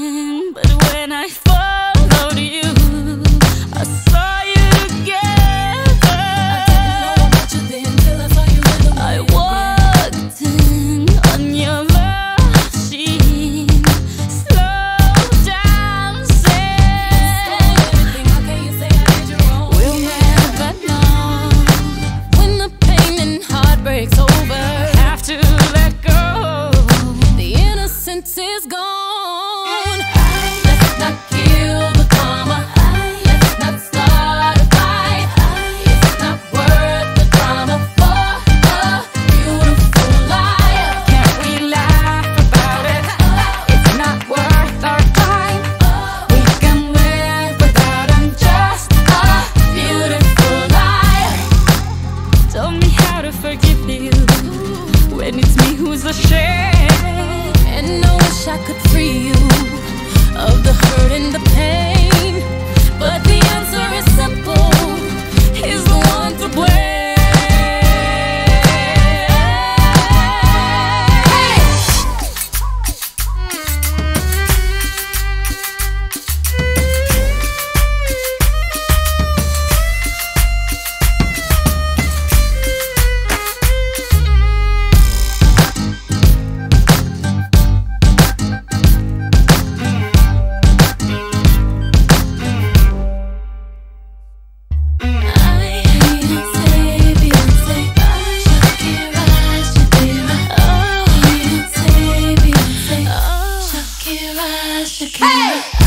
but when I followed you, I saw you together. I didn't know about you then till I saw you in the I walked in on your slow dancing. We'll never know when the pain and heartbreak's over. Have to let go. The innocence is gone. and it's me who's ashamed. And I wish I could Hey!